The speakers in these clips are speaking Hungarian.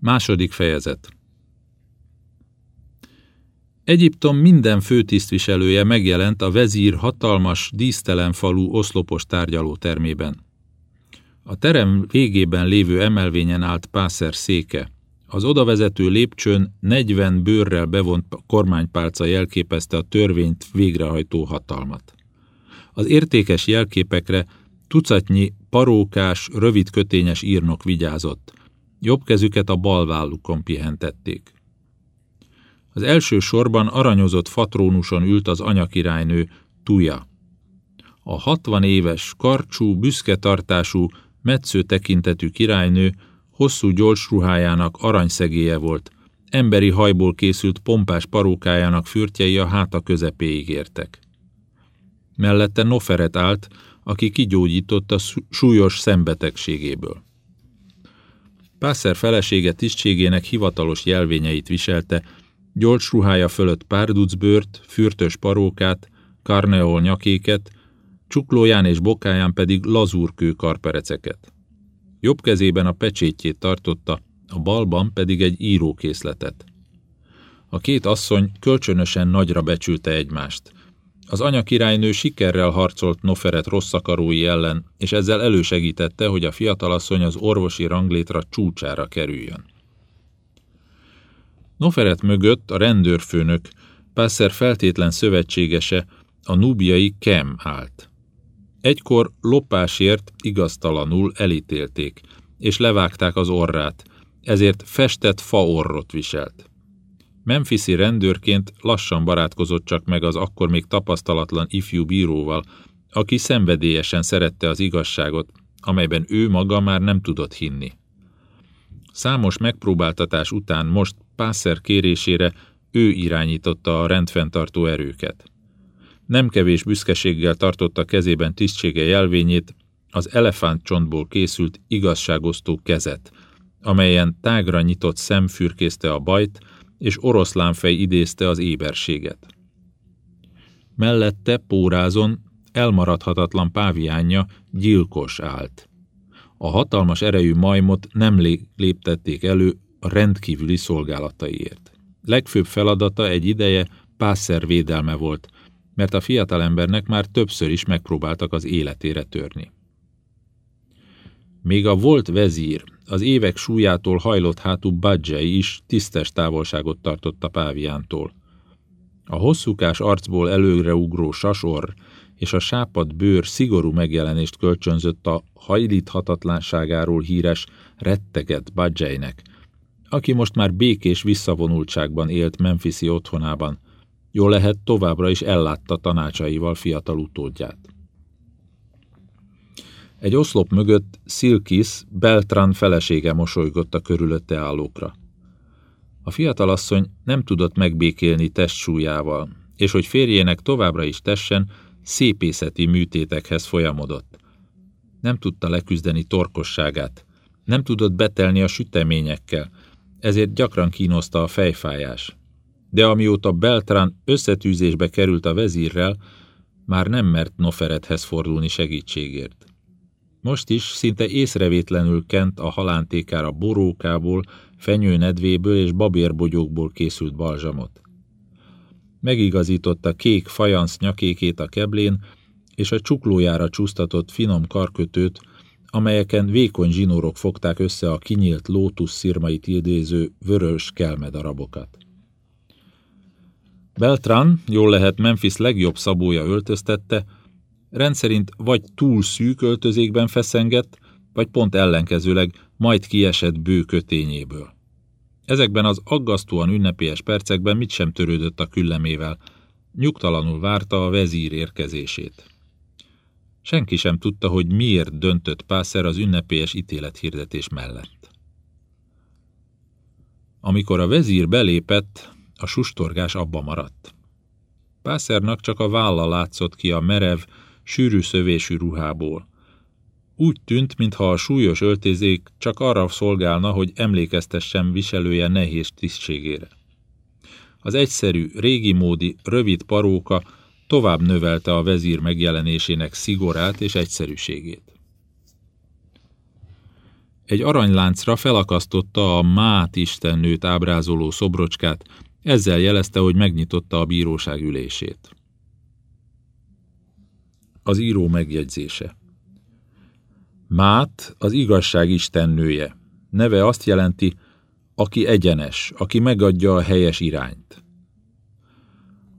Második fejezet Egyiptom minden főtisztviselője megjelent a vezír hatalmas, dísztelen falu oszlopos tárgyalótermében. A terem végében lévő emelvényen állt Pászer széke. Az odavezető lépcsőn 40 bőrrel bevont kormánypálca jelképezte a törvényt végrehajtó hatalmat. Az értékes jelképekre tucatnyi parókás, rövid kötényes írnok vigyázott. Jobb kezüket a bal vállukon pihentették. Az első sorban aranyozott fatrónuson ült az anyakirálynő, Tuja. A hatvan éves, karcsú, büszke tartású, metsző tekintetű királynő hosszú gyors ruhájának aranyszegéje volt, emberi hajból készült pompás parókájának fürtjei a háta közepéig értek. Mellette Noferet állt, aki kigyógyított a súlyos szembetegségéből. Pászer felesége tisztségének hivatalos jelvényeit viselte, gyors ruhája fölött párducbőrt, fürtös parókát, karneol nyakéket, csuklóján és bokáján pedig lazúrkő karpereceket. Jobb kezében a pecsétjét tartotta, a balban pedig egy írókészletet. A két asszony kölcsönösen nagyra becsülte egymást. Az anya királynő sikerrel harcolt Noferet rosszakarói ellen, és ezzel elősegítette, hogy a fiatalasszony az orvosi ranglétra csúcsára kerüljön. Noferet mögött a rendőrfőnök, Pászer feltétlen szövetségese, a nubiai Kem állt. Egykor lopásért igaztalanul elítélték, és levágták az orrát, ezért festett faorrot viselt. Memphisi rendőrként lassan barátkozott csak meg az akkor még tapasztalatlan ifjú bíróval, aki szenvedélyesen szerette az igazságot, amelyben ő maga már nem tudott hinni. Számos megpróbáltatás után most Pászer kérésére ő irányította a rendfenntartó erőket. Nem kevés büszkeséggel tartotta kezében tisztsége jelvényét, az elefántcsontból készült igazságosztó kezet, amelyen tágra nyitott szem fürkészte a bajt, és oroszlánfej idézte az éberséget. Mellette pórázon elmaradhatatlan páviánja gyilkos állt. A hatalmas erejű majmot nem léptették elő a rendkívüli szolgálataiért. Legfőbb feladata egy ideje pászer védelme volt, mert a fiatalembernek már többször is megpróbáltak az életére törni. Még a volt vezír, az évek súlyától hajlott hátú Badzsei is tisztes távolságot tartott a páviántól. A hosszúkás arcból előreugró sasor és a sápad bőr szigorú megjelenést kölcsönzött a hajlíthatatlanságáról híres retteget Badzseinek, aki most már békés visszavonultságban élt Memphisi otthonában, jól lehet továbbra is ellátta tanácsaival fiatal utódját. Egy oszlop mögött Silkis, Beltran felesége mosolygott a körülötte állókra. A fiatalasszony nem tudott megbékélni testsúlyával, és hogy férjének továbbra is tessen, szépészeti műtétekhez folyamodott. Nem tudta leküzdeni torkosságát, nem tudott betelni a süteményekkel, ezért gyakran kínoszta a fejfájás. De amióta Beltrán összetűzésbe került a vezírrel, már nem mert Noferethez fordulni segítségért. Most is szinte észrevétlenül kent a halántékára borókából, fenyőnedvéből és babérbogyókból készült balzsamot. Megigazította kék fajansz nyakékét a keblén, és a csuklójára csúsztatott finom karkötőt, amelyeken vékony zsinórok fogták össze a kinyílt lótusz szirmait idéző vörös kelmedarabokat. Beltran, jól lehet Memphis legjobb szabója öltöztette, rendszerint vagy túl szűk öltözékben feszengett, vagy pont ellenkezőleg majd kiesett bő kötényéből. Ezekben az aggasztóan ünnepélyes percekben mit sem törődött a küllemével, nyugtalanul várta a vezír érkezését. Senki sem tudta, hogy miért döntött Pászer az ünnepélyes ítélethirdetés mellett. Amikor a vezír belépett, a sustorgás abba maradt. Pászernak csak a válla látszott ki a merev, sűrű szövésű ruhából. Úgy tűnt, mintha a súlyos öltözék csak arra szolgálna, hogy emlékeztessen viselője nehéz tisztségére. Az egyszerű, régi módi, rövid paróka tovább növelte a vezír megjelenésének szigorát és egyszerűségét. egy aranyláncra felakasztotta a Mát istennőt ábrázoló szobrocskát, ezzel jelezte, hogy megnyitotta a bíróság ülését. Az író megjegyzése Mát az igazság istennője. Neve azt jelenti, aki egyenes, aki megadja a helyes irányt.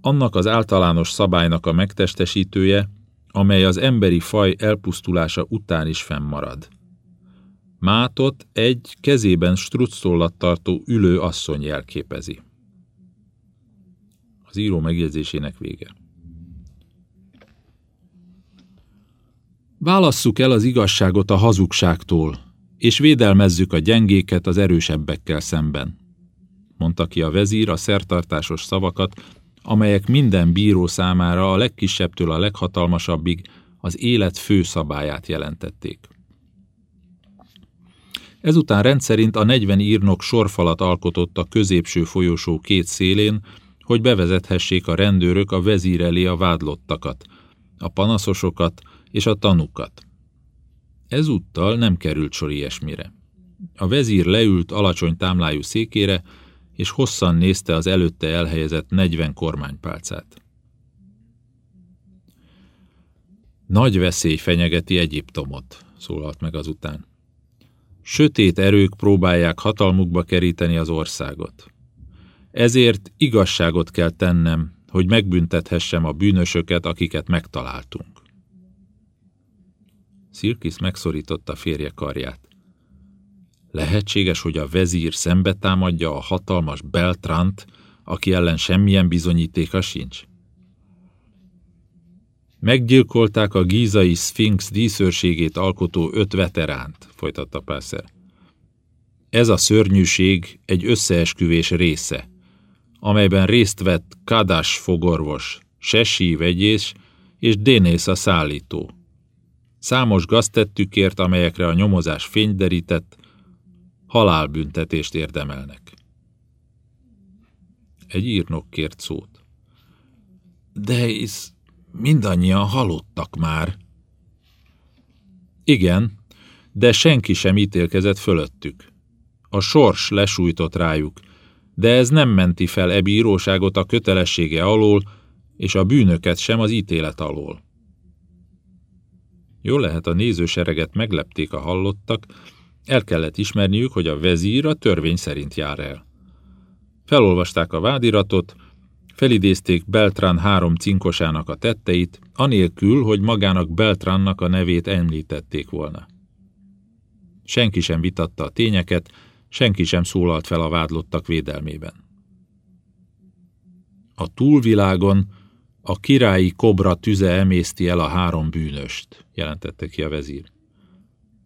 Annak az általános szabálynak a megtestesítője, amely az emberi faj elpusztulása után is fennmarad. Mátot egy kezében strucctollat tartó ülő asszony jelképezi. Az író megjegyzésének vége. Válasszuk el az igazságot a hazugságtól, és védelmezzük a gyengéket az erősebbekkel szemben, mondta ki a vezír a szertartásos szavakat, amelyek minden bíró számára a legkisebbtől a leghatalmasabbig az élet fő szabályát jelentették. Ezután rendszerint a 40 írnok sorfalat alkotott a középső folyosó két szélén, hogy bevezethessék a rendőrök a vezír elé a vádlottakat, a panaszosokat és a tanukat. Ezúttal nem került sor ilyesmire. A vezír leült alacsony támlájú székére, és hosszan nézte az előtte elhelyezett 40 kormánypálcát. Nagy veszély fenyegeti Egyiptomot, szólalt meg azután. Sötét erők próbálják hatalmukba keríteni az országot. Ezért igazságot kell tennem, hogy megbüntethessem a bűnösöket, akiket megtaláltunk. Szirkis megszorította férje karját. Lehetséges, hogy a vezír szembe támadja a hatalmas Beltrant, aki ellen semmilyen bizonyítéka sincs? Meggyilkolták a gízai szfinx díszőrségét alkotó öt veteránt, folytatta Pászer. Ez a szörnyűség egy összeesküvés része, amelyben részt vett Kadás fogorvos, Sesi vegyés és Dénész a szállító. Számos gaztettükért, amelyekre a nyomozás fényderített, halálbüntetést érdemelnek. Egy írnok kért szót. De hisz mindannyian halottak már. Igen, de senki sem ítélkezett fölöttük. A sors lesújtott rájuk, de ez nem menti fel e bíróságot a kötelessége alól, és a bűnöket sem az ítélet alól. Jól lehet a nézősereget meglepték a hallottak, el kellett ismerniük, hogy a vezír a törvény szerint jár el. Felolvasták a vádiratot, felidézték Beltrán három cinkosának a tetteit, anélkül, hogy magának Beltránnak a nevét említették volna. Senki sem vitatta a tényeket, senki sem szólalt fel a vádlottak védelmében. A túlvilágon a királyi kobra tüze emészti el a három bűnöst, jelentette ki a vezír.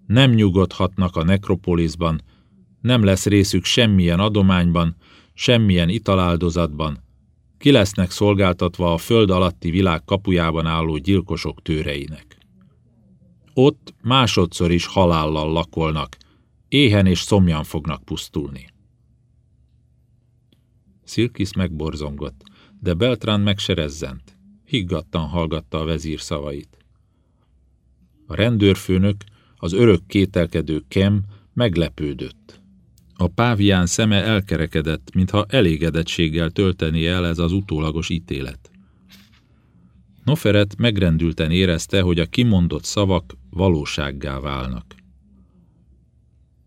Nem nyugodhatnak a nekropoliszban, nem lesz részük semmilyen adományban, semmilyen italáldozatban, ki lesznek szolgáltatva a föld alatti világ kapujában álló gyilkosok tőreinek. Ott másodszor is halállal lakolnak, éhen és szomjan fognak pusztulni. Szilkisz megborzongott, de Beltrán meg se rezzent. Higgadtan hallgatta a vezír szavait. A rendőrfőnök, az örök kételkedő Kem meglepődött. A pávián szeme elkerekedett, mintha elégedettséggel tölteni el ez az utólagos ítélet. Noferet megrendülten érezte, hogy a kimondott szavak valósággá válnak.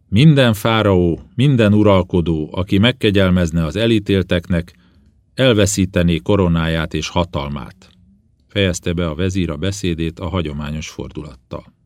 Minden fáraó, minden uralkodó, aki megkegyelmezne az elítélteknek, elveszítené koronáját és hatalmát. Fejezte be a vezír a beszédét a hagyományos fordulattal.